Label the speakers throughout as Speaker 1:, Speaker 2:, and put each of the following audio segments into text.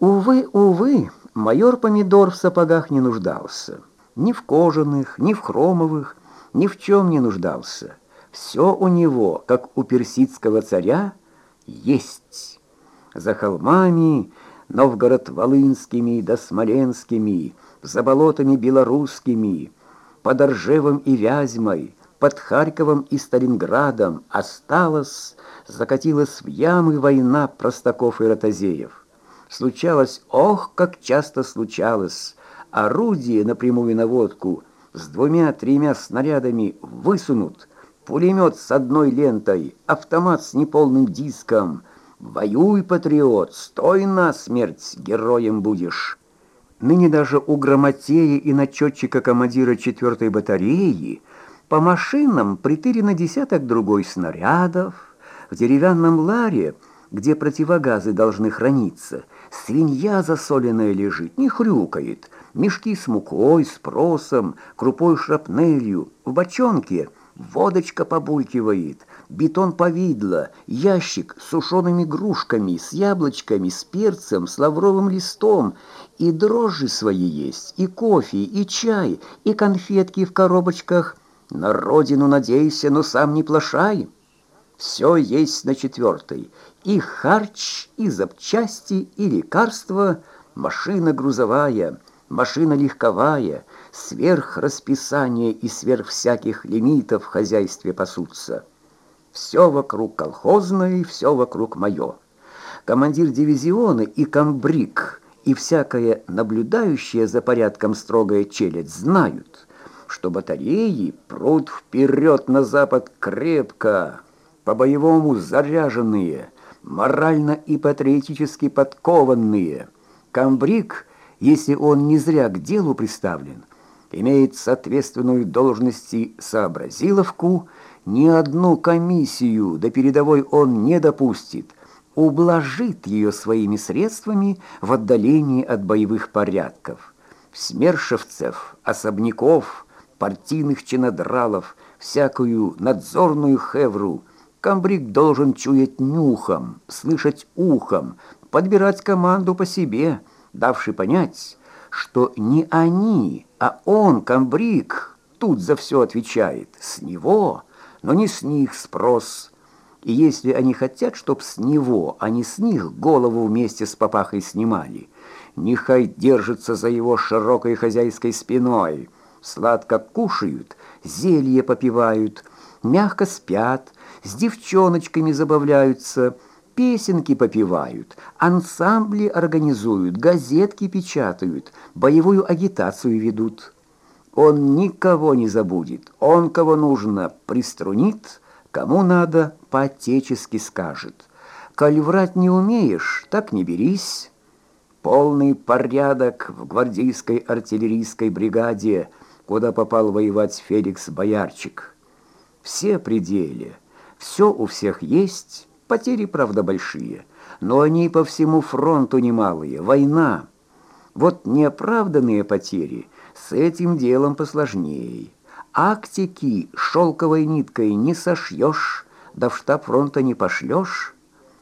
Speaker 1: Увы, увы, майор Помидор в сапогах не нуждался. Ни в кожаных, ни в хромовых, ни в чем не нуждался. Все у него, как у персидского царя, есть. За холмами Новгород-Волынскими да Смоленскими, за болотами белорусскими, под Оржевом и Вязьмой, под Харьковом и Сталинградом осталась, закатилась в ямы война простаков и ротозеев. Случалось, ох, как часто случалось, орудие на прямую наводку с двумя-тремя снарядами высунут, пулемет с одной лентой, автомат с неполным диском. Воюй, патриот, стой на смерть, героем будешь. Ныне даже у грамотея и начетчика командира 4-й батареи по машинам притырено десяток другой снарядов, в деревянном ларе, где противогазы должны храниться, свинья засоленная лежит, не хрюкает, мешки с мукой, с просом, крупой шрапнелью, в бочонке водочка побулькивает, бетон повидло, ящик с сушеными грушками, с яблочками, с перцем, с лавровым листом, и дрожжи свои есть, и кофе, и чай, и конфетки в коробочках. На родину надейся, но сам не плашай. Все есть на четвертой. И харч, и запчасти, и лекарства, машина грузовая, машина легковая, сверх расписания и сверх всяких лимитов в хозяйстве пасутся. Все вокруг колхозное, все вокруг мое. Командир дивизиона и комбриг, и всякая наблюдающая за порядком строгая челядь знают, что батареи прут вперед на запад крепко, по-боевому заряженные, морально и патриотически подкованные. Комбриг, если он не зря к делу приставлен, имеет соответственную должности сообразиловку, ни одну комиссию до передовой он не допустит, ублажит ее своими средствами в отдалении от боевых порядков. Смершевцев, особняков, партийных чинодралов, всякую надзорную хевру комбриг должен чуять нюхом, слышать ухом, подбирать команду по себе, давший понять, что не они, а он, комбриг, тут за все отвечает, с него, но не с них спрос. И если они хотят, чтоб с него, а не с них голову вместе с папахой снимали, нехай держится за его широкой хозяйской спиной, сладко кушают, зелье попивают, мягко спят, с девчоночками забавляются, песенки попивают, ансамбли организуют, газетки печатают, боевую агитацию ведут. Он никого не забудет, он кого нужно приструнит, кому надо по-отечески скажет. Коль врать не умеешь, так не берись. Полный порядок в гвардейской артиллерийской бригаде, куда попал воевать Феликс Боярчик. Все пределы, все у всех есть, Потери, правда, большие, но они по всему фронту немалые. Война. Вот неоправданные потери с этим делом посложнее. Актики шелковой ниткой не сошьешь, да в штаб фронта не пошлешь.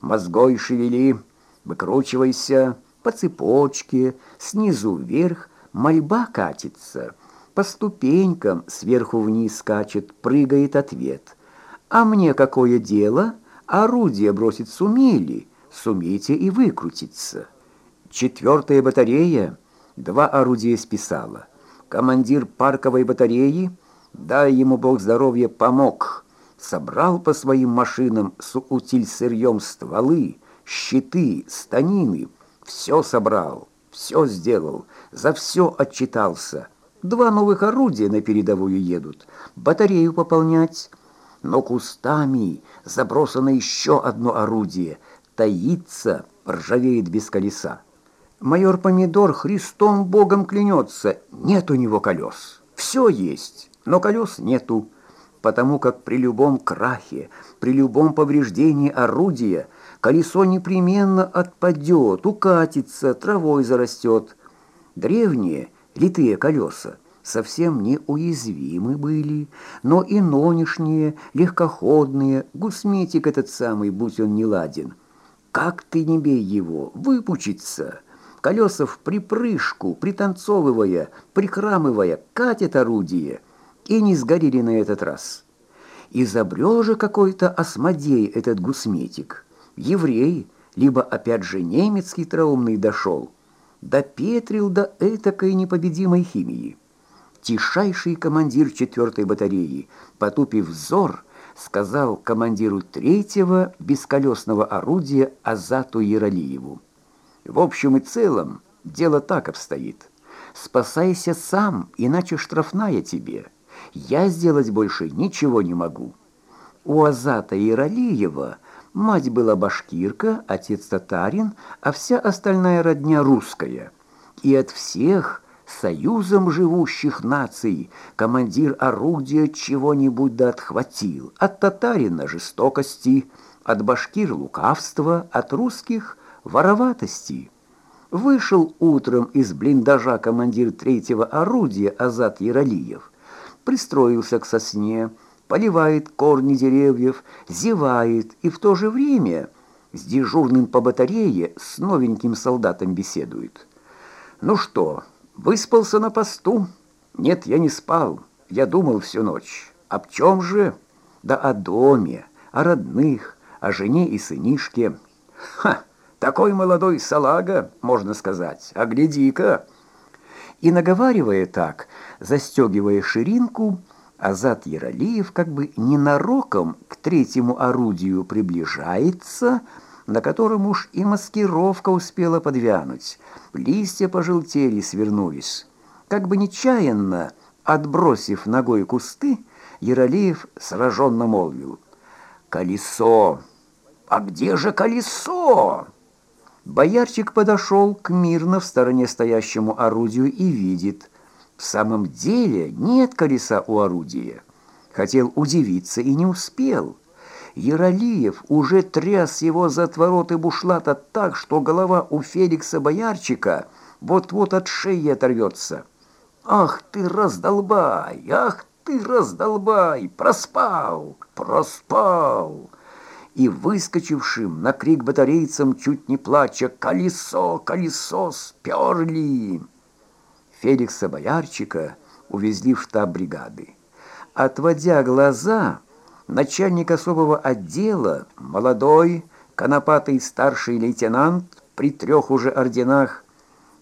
Speaker 1: Мозгой шевели, выкручивайся, по цепочке, снизу вверх, мольба катится. По ступенькам сверху вниз скачет, прыгает ответ. А мне какое дело — Орудие бросить сумели, сумейте и выкрутиться. Четвертая батарея два орудия списала. Командир парковой батареи, дай ему Бог здоровья, помог. Собрал по своим машинам с утиль сырьем стволы, щиты, станины. Все собрал, все сделал, за все отчитался. Два новых орудия на передовую едут. Батарею пополнять но кустами забросано еще одно орудие, таится, ржавеет без колеса. Майор Помидор Христом Богом клянется, нет у него колес. Все есть, но колес нету, потому как при любом крахе, при любом повреждении орудия колесо непременно отпадет, укатится, травой зарастет. Древние литые колеса совсем неуязвимы были, но и нонешние, легкоходные, гусметик этот самый, будь он не ладен. Как ты не бей его, выпучится. Колеса в припрыжку, пританцовывая, прихрамывая, катят орудие, и не сгорели на этот раз. Изобрел же какой-то осмодей этот гусметик. Еврей, либо опять же немец хитроумный дошел. Допетрил до этакой непобедимой химии. Тишайший командир четвертой батареи, потупив взор, сказал командиру третьего бесколесного орудия Азату Яралиеву. В общем и целом, дело так обстоит. Спасайся сам, иначе штрафная тебе. Я сделать больше ничего не могу. У Азата Яралиева мать была башкирка, отец татарин, а вся остальная родня русская. И от всех союзом живущих наций командир орудия чего-нибудь да отхватил. От татарина жестокости, от башкир лукавства, от русских вороватости. Вышел утром из блиндажа командир третьего орудия Азат Яралиев, пристроился к сосне, поливает корни деревьев, зевает и в то же время с дежурным по батарее с новеньким солдатом беседует. «Ну что, выспался на посту?» «Нет, я не спал, я думал всю ночь. Об чем же?» «Да о доме, о родных, о жене и сынишке». «Ха!» Такой молодой салага, можно сказать, а гляди-ка!» И наговаривая так, застегивая ширинку, Азат Яралиев как бы ненароком к третьему орудию приближается, на котором уж и маскировка успела подвянуть. Листья пожелтели, свернулись. Как бы нечаянно, отбросив ногой кусты, Яралиев сраженно молвил. «Колесо! А где же колесо?» Боярчик подошел к мирно в стороне стоящему орудию и видит, в самом деле нет колеса у орудия. Хотел удивиться и не успел. Яролиев уже тряс его за отвороты бушлата так, что голова у Феликса Боярчика вот-вот от шеи оторвется. «Ах ты, раздолбай! Ах ты, раздолбай! Проспал! Проспал!» и выскочившим на крик батарейцам, чуть не плача, «Колесо! Колесо! Сперли!» Феликса Боярчика увезли в штаб бригады. Отводя глаза, начальник особого отдела, молодой, конопатый старший лейтенант при трех уже орденах,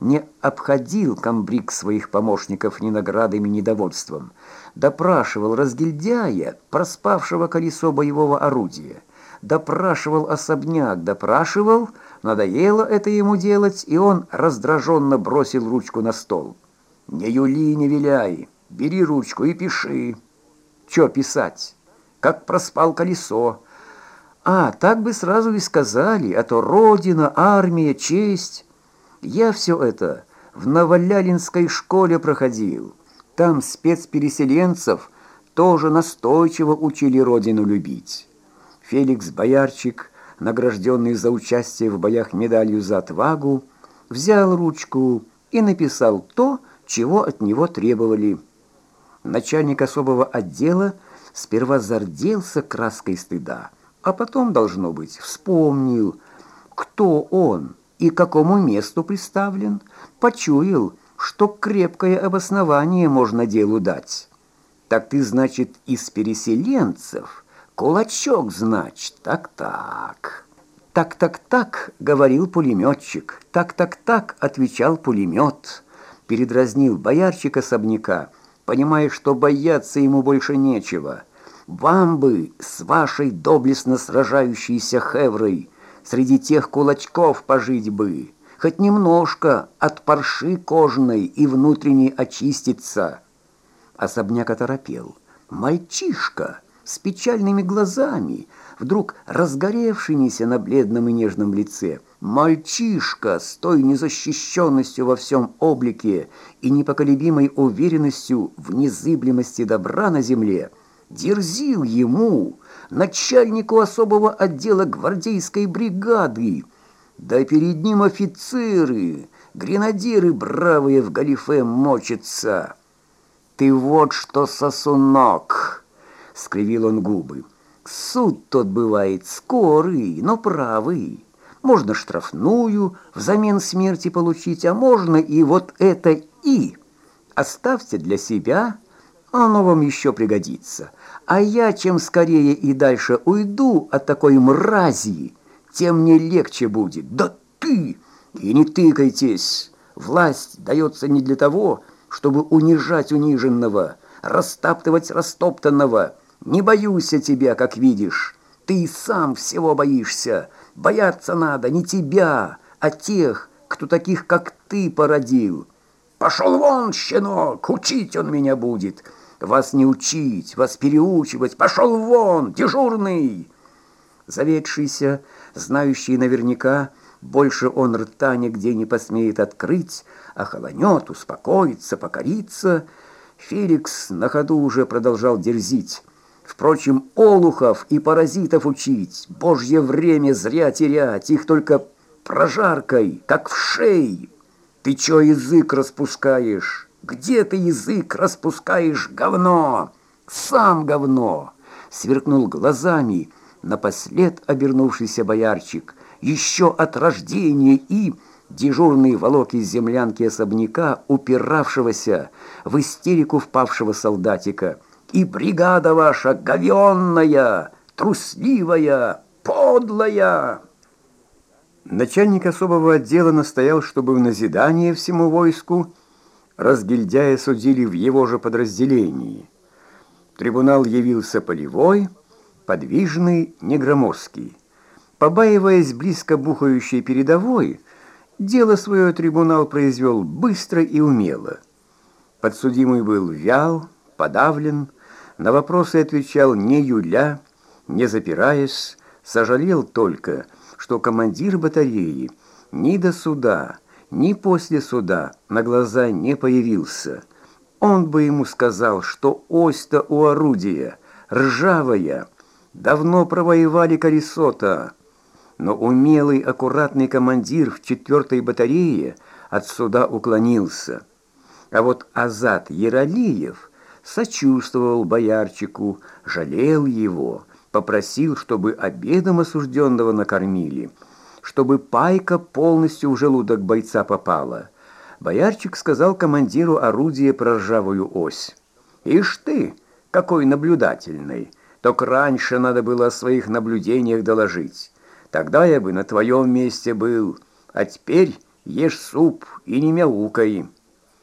Speaker 1: не обходил комбриг своих помощников ни наградами, ни довольством, допрашивал разгильдяя, проспавшего колесо боевого орудия, допрашивал особняк, допрашивал, надоело это ему делать, и он раздраженно бросил ручку на стол. «Не юли, не виляй, бери ручку и пиши». «Чё писать? Как проспал колесо?» «А, так бы сразу и сказали, а то родина, армия, честь». Я все это в Новолялинской школе проходил. Там спецпереселенцев тоже настойчиво учили родину любить». Феликс Боярчик, награжденный за участие в боях медалью за отвагу, взял ручку и написал то, чего от него требовали. Начальник особого отдела сперва зарделся краской стыда, а потом, должно быть, вспомнил, кто он и к какому месту представлен, почуял, что крепкое обоснование можно делу дать. Так ты, значит, из переселенцев – «Кулачок, значит, так-так». «Так-так-так», — говорил пулеметчик. «Так-так-так», — отвечал пулемет. Передразнил боярчик особняка, понимая, что бояться ему больше нечего. «Вам бы с вашей доблестно сражающейся хеврой среди тех кулачков пожить бы, хоть немножко от парши кожной и внутренней очиститься». Особняк оторопел. «Мальчишка!» с печальными глазами, вдруг разгоревшимися на бледном и нежном лице. Мальчишка с той незащищенностью во всем облике и непоколебимой уверенностью в незыблемости добра на земле дерзил ему, начальнику особого отдела гвардейской бригады. Да перед ним офицеры, гренадеры бравые в галифе мочатся. «Ты вот что, сосунок!» — скривил он губы. «Суд тот бывает скорый, но правый. Можно штрафную взамен смерти получить, а можно и вот это «и». Оставьте для себя, оно вам еще пригодится. А я чем скорее и дальше уйду от такой мрази, тем мне легче будет. Да ты! И не тыкайтесь! Власть дается не для того, чтобы унижать униженного, растаптывать растоптанного. Не боюсь я тебя, как видишь. Ты сам всего боишься. Бояться надо не тебя, а тех, кто таких, как ты, породил. Пошел вон, щенок, учить он меня будет. Вас не учить, вас переучивать. Пошел вон, дежурный!» Заведшийся, знающий наверняка, больше он рта нигде не посмеет открыть, охолонет, успокоится, покорится. Феликс на ходу уже продолжал дерзить. Впрочем, олухов и паразитов учить, божье время зря терять, их только прожаркой, как в шее. Ты чё язык распускаешь? Где ты язык распускаешь, говно? Сам говно!» Сверкнул глазами, напослед обернувшийся боярчик, еще от рождения и дежурный волок из землянки особняка, упиравшегося в истерику впавшего солдатика. «И бригада ваша говенная, трусливая, подлая!» Начальник особого отдела настоял, чтобы в назидание всему войску разгильдяя судили в его же подразделении. Трибунал явился полевой, подвижный, негромоздкий. Побаиваясь близко бухающей передовой, дело свое трибунал произвел быстро и умело. Подсудимый был вял, подавлен, на вопросы отвечал не юля, не запираясь, сожалел только, что командир батареи ни до суда, ни после суда на глаза не появился. Он бы ему сказал, что ось-то у орудия ржавая, давно провоевали колесо-то, но умелый, аккуратный командир в четвертой батарее от суда уклонился. А вот Азат Яралиев сочувствовал боярчику, жалел его, попросил, чтобы обедом осужденного накормили, чтобы пайка полностью в желудок бойца попала. Боярчик сказал командиру орудия про ржавую ось. «Ишь ты, какой наблюдательный! Только раньше надо было о своих наблюдениях доложить». Тогда я бы на твоем месте был, а теперь ешь суп и не мяукай».